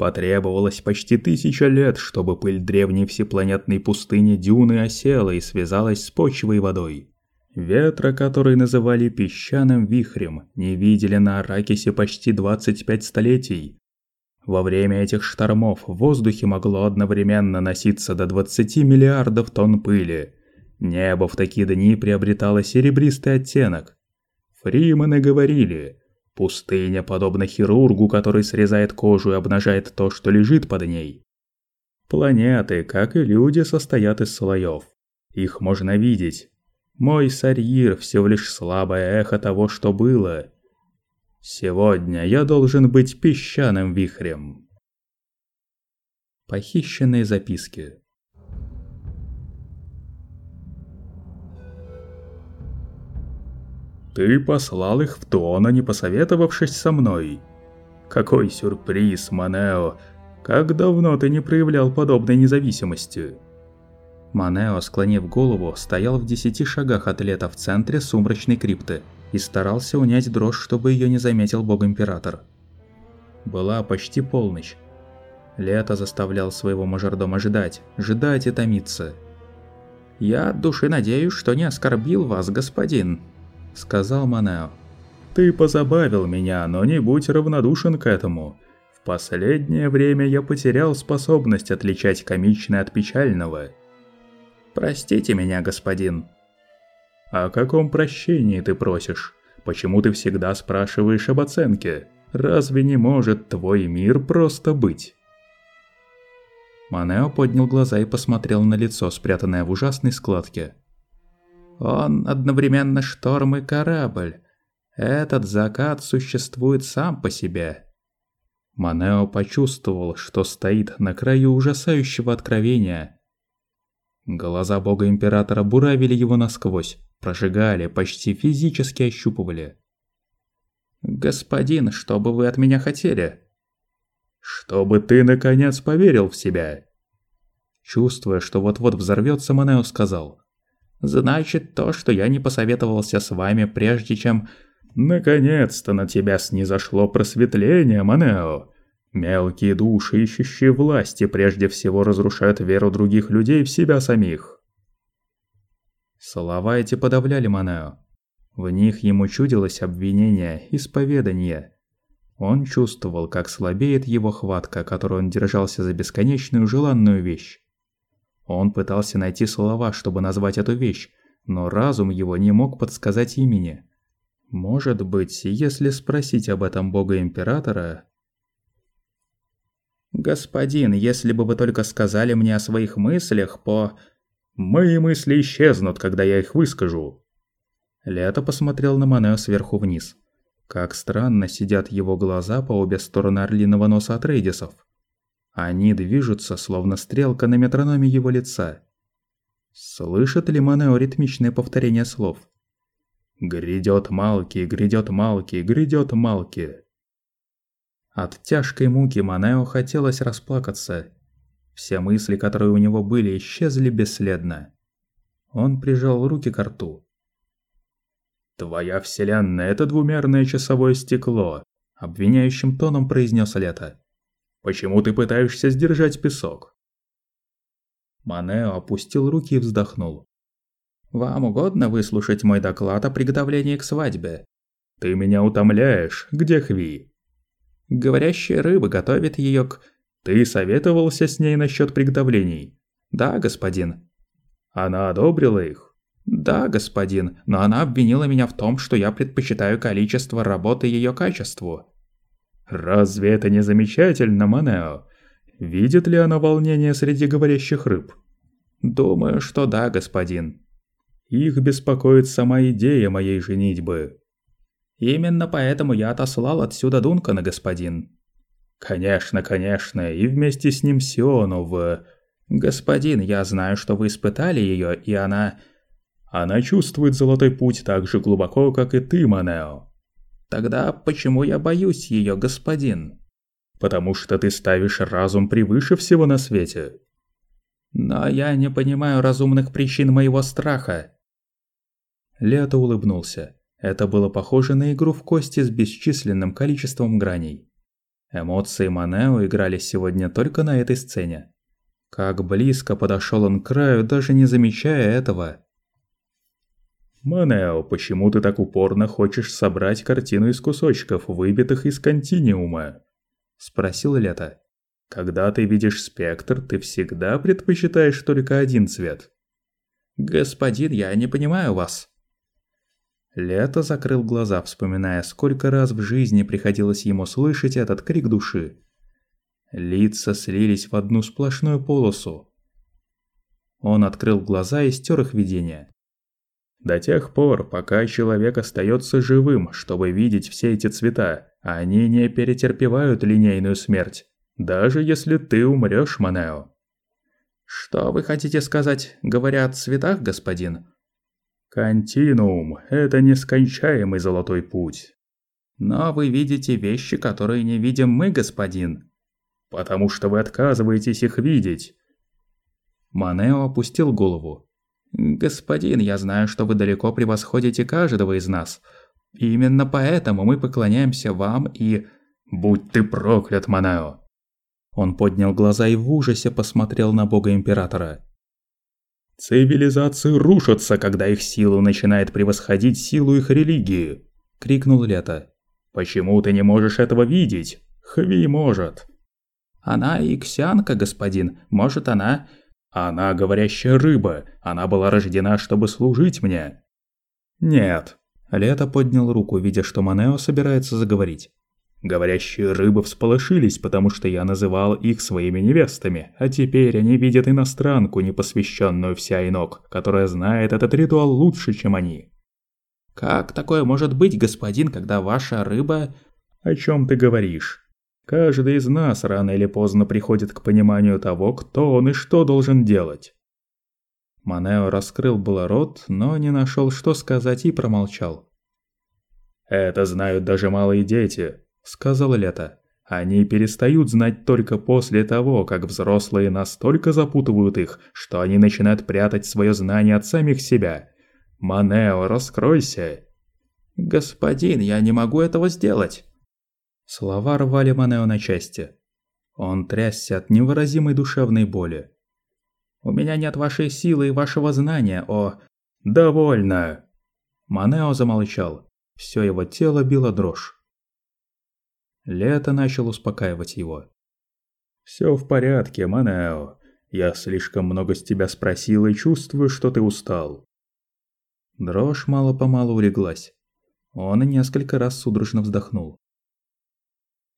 Потребовалось почти тысяча лет, чтобы пыль древней всепланетной пустыни дюны осела и связалась с почвой и водой. Ветра, который называли песчаным вихрем, не видели на Аракисе почти 25 столетий. Во время этих штормов в воздухе могло одновременно носиться до 20 миллиардов тонн пыли. Небо в такие дни приобретало серебристый оттенок. Фримены говорили, пустыня подобна хирургу, который срезает кожу и обнажает то, что лежит под ней. Планеты, как и люди, состоят из слоев. Их можно видеть, мой Сарьир всего лишь слабое эхо того, что было. Сегодня я должен быть песчаным вихрем. Похищенные записки Ты послал их в Туона, не посоветовавшись со мной. Какой сюрприз, Манео! Как давно ты не проявлял подобной независимости? Манео, склонив голову, стоял в десяти шагах от Лета в центре сумрачной крипты и старался унять дрожь, чтобы ее не заметил бог-император. Была почти полночь. Лето заставлял своего мажордома ждать, ждать и томиться. «Я от души надеюсь, что не оскорбил вас, господин», — сказал Манео. «Ты позабавил меня, но не будь равнодушен к этому. В последнее время я потерял способность отличать комичное от печального». Простите меня, господин. О каком прощении ты просишь? Почему ты всегда спрашиваешь об оценке? Разве не может твой мир просто быть? Манео поднял глаза и посмотрел на лицо, спрятанное в ужасной складке. Он одновременно шторм и корабль. Этот закат существует сам по себе. Манео почувствовал, что стоит на краю ужасающего откровения – Глаза бога императора буравили его насквозь, прожигали, почти физически ощупывали. «Господин, что бы вы от меня хотели?» «Чтобы ты, наконец, поверил в себя!» Чувствуя, что вот-вот взорвется, Манео сказал. «Значит, то, что я не посоветовался с вами, прежде чем...» «Наконец-то на тебя снизошло просветление, Манео!» Мелкие души, ищущие власти, прежде всего разрушают веру других людей в себя самих. Слова эти подавляли Манео. В них ему чудилось обвинение, исповедание. Он чувствовал, как слабеет его хватка, которой он держался за бесконечную желанную вещь. Он пытался найти слова, чтобы назвать эту вещь, но разум его не мог подсказать имени. Может быть, если спросить об этом бога императора, «Господин, если бы вы только сказали мне о своих мыслях по...» «Мои мысли исчезнут, когда я их выскажу». Лето посмотрел на Манео сверху вниз. Как странно сидят его глаза по обе стороны орлиного носа от Рейдисов. Они движутся, словно стрелка на метрономе его лица. Слышит ли Манео ритмичное повторение слов? «Грядет Малки, грядет Малки, грядет Малки». От тяжкой муки Манео хотелось расплакаться. Все мысли, которые у него были, исчезли бесследно. Он прижал руки к рту. «Твоя вселенная — это двумерное часовое стекло», — обвиняющим тоном произнес Лето. «Почему ты пытаешься сдержать песок?» Манео опустил руки и вздохнул. «Вам угодно выслушать мой доклад о приготовлении к свадьбе?» «Ты меня утомляешь. Где Хви?» Говорящая рыба готовит ее к... Ты советовался с ней насчет приготовлений? Да, господин. Она одобрила их? Да, господин, но она обвинила меня в том, что я предпочитаю количество работы ее качеству. Разве это не замечательно, Манео? Видит ли она волнение среди говорящих рыб? Думаю, что да, господин. Их беспокоит сама идея моей женитьбы. Именно поэтому я отослал отсюда Дункана, господин. Конечно, конечно, и вместе с ним Сиону в... Господин, я знаю, что вы испытали ее, и она... Она чувствует золотой путь так же глубоко, как и ты, Манео. Тогда почему я боюсь ее, господин? Потому что ты ставишь разум превыше всего на свете. Но я не понимаю разумных причин моего страха. Лето улыбнулся. Это было похоже на игру в кости с бесчисленным количеством граней. Эмоции Манео играли сегодня только на этой сцене. Как близко подошел он к краю, даже не замечая этого. «Манео, почему ты так упорно хочешь собрать картину из кусочков, выбитых из континиума?» – спросил Лето. «Когда ты видишь спектр, ты всегда предпочитаешь только один цвет». «Господин, я не понимаю вас». Лето закрыл глаза, вспоминая, сколько раз в жизни приходилось ему слышать этот крик души. Лица слились в одну сплошную полосу. Он открыл глаза и стер их видение. До тех пор, пока человек остается живым, чтобы видеть все эти цвета, они не перетерпевают линейную смерть, даже если ты умрёшь, Манео. Что вы хотите сказать, говоря о цветах, господин? Континуум – это нескончаемый золотой путь. Но вы видите вещи, которые не видим мы, господин. Потому что вы отказываетесь их видеть. Манео опустил голову. «Господин, я знаю, что вы далеко превосходите каждого из нас. именно поэтому мы поклоняемся вам и...» «Будь ты проклят, Манао!» Он поднял глаза и в ужасе посмотрел на бога императора. «Цивилизации рушатся, когда их сила начинает превосходить силу их религии!» – крикнул Лето. «Почему ты не можешь этого видеть? Хви может!» «Она иксянка, господин. Может, она...» Она говорящая рыба, она была рождена, чтобы служить мне. Нет. Лето поднял руку, видя, что Манео собирается заговорить. Говорящие рыбы всполошились, потому что я называл их своими невестами, а теперь они видят иностранку, непосвященную вся инок, которая знает этот ритуал лучше, чем они. Как такое может быть, господин, когда ваша рыба... О чем ты говоришь? Каждый из нас рано или поздно приходит к пониманию того, кто он и что должен делать. Манео раскрыл было рот, но не нашел, что сказать и промолчал. «Это знают даже малые дети», — сказал Лето. «Они перестают знать только после того, как взрослые настолько запутывают их, что они начинают прятать свое знание от самих себя. Манео, раскройся!» «Господин, я не могу этого сделать!» Слова рвали Манео на части. Он трясся от невыразимой душевной боли. «У меня нет вашей силы и вашего знания, о...» «Довольно!» Манео замолчал. Все его тело било дрожь. Лето начал успокаивать его. «Все в порядке, Манео. Я слишком много с тебя спросил и чувствую, что ты устал». Дрожь мало-помалу улеглась. Он несколько раз судорожно вздохнул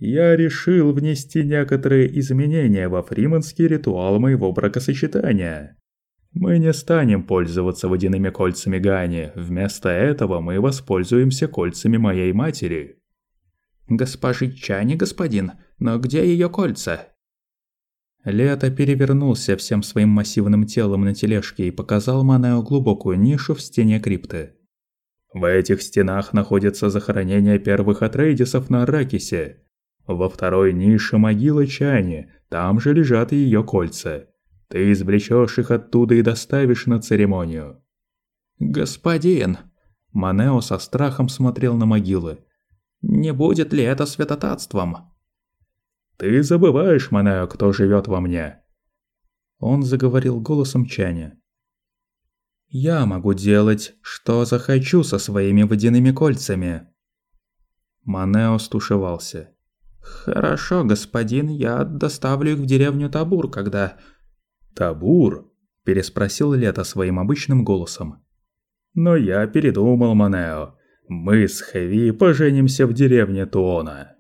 я решил внести некоторые изменения во фриманский ритуал моего бракосочетания. Мы не станем пользоваться водяными кольцами Гани, вместо этого мы воспользуемся кольцами моей матери. Госпожи Чани, господин, но где ее кольца? Лето перевернулся всем своим массивным телом на тележке и показал Манео глубокую нишу в стене крипты. В этих стенах находится захоронение первых Атрейдисов на Аракисе, во второй нише могила Чани, там же лежат ее кольца. Ты извлечешь их оттуда и доставишь на церемонию. Господин, Манео со страхом смотрел на могилы. Не будет ли это святотатством? Ты забываешь, Манео, кто живет во мне. Он заговорил голосом Чани. Я могу делать, что захочу со своими водяными кольцами. Манео стушевался. «Хорошо, господин, я доставлю их в деревню Табур, когда...» «Табур?» – переспросил Лето своим обычным голосом. «Но я передумал, Манео. Мы с Хэви поженимся в деревне Туона».